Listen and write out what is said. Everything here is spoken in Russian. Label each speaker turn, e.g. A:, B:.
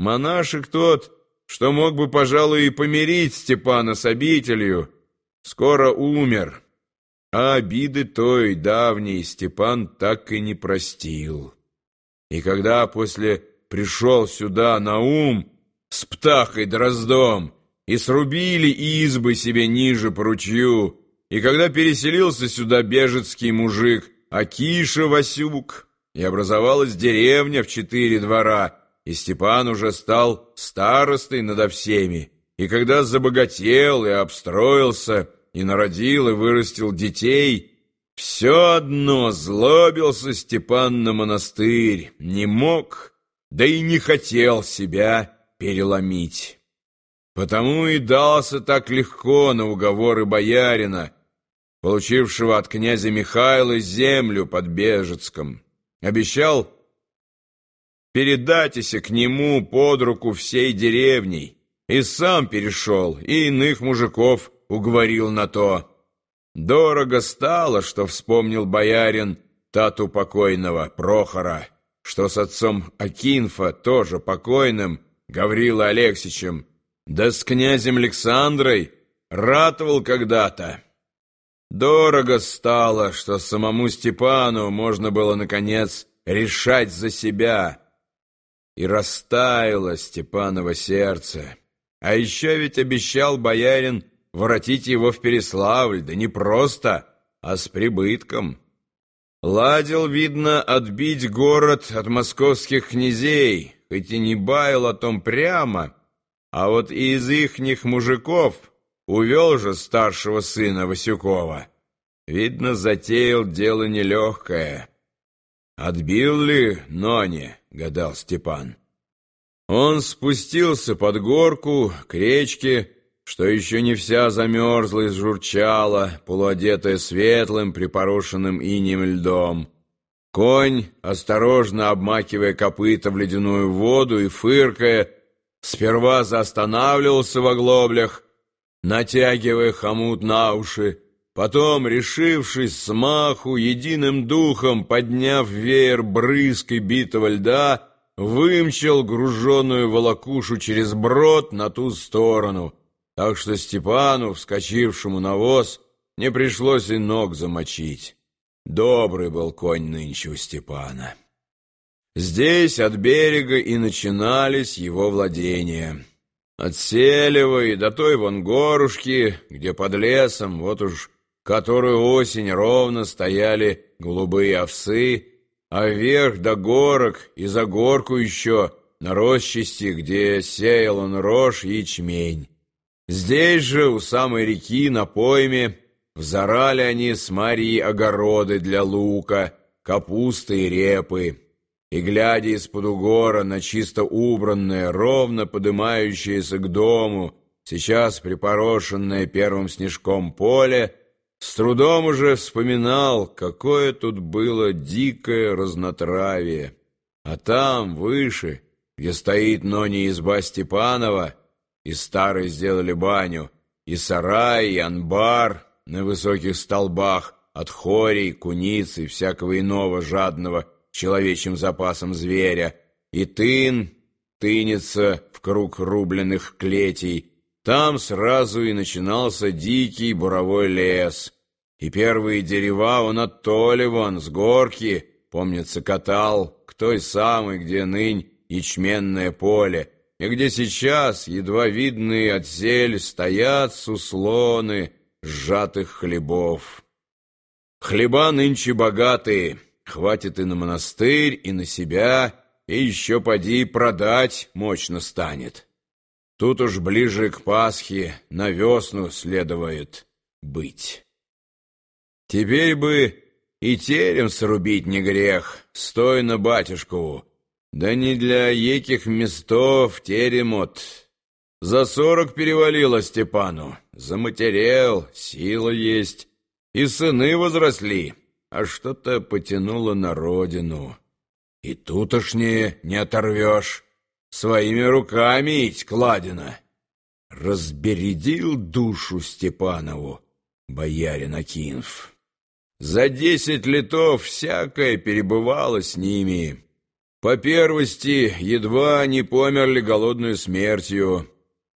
A: Монашек тот, что мог бы, пожалуй, и помирить Степана с обителью, скоро умер, а обиды той давней Степан так и не простил. И когда после пришел сюда на ум с птахой Дроздом и срубили избы себе ниже по ручью, и когда переселился сюда бежецкий мужик Акиша Васюк, и образовалась деревня в четыре двора, и Степан уже стал старостой надо всеми, и когда забогател и обстроился, и народил и вырастил детей, все одно злобился Степан на монастырь, не мог, да и не хотел себя переломить. Потому и дался так легко на уговоры боярина, получившего от князя Михаила землю под Бежецком. Обещал передатися к нему под руку всей деревней, и сам перешел, и иных мужиков уговорил на то. Дорого стало, что вспомнил боярин тату покойного Прохора, что с отцом Акинфа, тоже покойным, Гаврила Алексичем, да с князем Александрой ратовал когда-то. Дорого стало, что самому Степану можно было, наконец, решать за себя. И растаяло Степаново сердце. А еще ведь обещал боярин воротить его в Переславль, да не просто, а с прибытком. Ладил, видно, отбить город от московских князей, хоть и не баял о том прямо, а вот из ихних мужиков увел же старшего сына Васюкова. Видно, затеял дело нелегкое. Отбил ли Нони, гадал Степан. Он спустился под горку к речке, что еще не вся замерзла и журчала, полуодетая светлым, припорошенным инем льдом. Конь, осторожно обмакивая копыта в ледяную воду и фыркая, сперва заостанавливался в оглоблях, натягивая хомут на уши, потом, решившись смаху, единым духом, подняв веер брызг и битого льда, вымчал груженную волокушу через брод на ту сторону — так что Степану, вскочившему на воз, не пришлось и ног замочить. Добрый был конь нынче у Степана. Здесь от берега и начинались его владения. От Селева и до той вон горушки, где под лесом, вот уж которую осень ровно стояли голубые овсы, а вверх до горок и за горку еще на росчасти, где сеял он рожь и ячмень. Здесь же, у самой реки, на пойме, взорали они с Марией огороды для лука, капусты и репы. И, глядя из-под угора на чисто убранное, ровно подымающееся к дому, сейчас припорошенное первым снежком поле, с трудом уже вспоминал, какое тут было дикое разнотравие. А там, выше, где стоит, но не изба Степанова, и старые сделали баню, и сарай, и анбар на высоких столбах от хорей, куниц и всякого иного жадного человечьим запасом зверя, и тын, тынется в круг рубленных клетей. Там сразу и начинался дикий буровой лес, и первые дерева он оттоли вон, с горки, помнится, катал к той самой, где нынь ячменное поле, и где сейчас едва видные отсель стоят суслоны сжатых хлебов. Хлеба нынче богатые, хватит и на монастырь, и на себя, и еще поди продать мощно станет. Тут уж ближе к Пасхе на весну следует быть. Теперь бы и терем срубить не грех, стой на батюшкову, да не для яких местов теремот. За сорок перевалило Степану, заматерел, сила есть, и сыны возросли, а что-то потянуло на родину. И тутошнее не оторвешь, своими руками ить кладина. Разбередил душу Степанову боярин Акинф. За десять летов всякое перебывало с ними, По первости, едва не померли голодную смертью.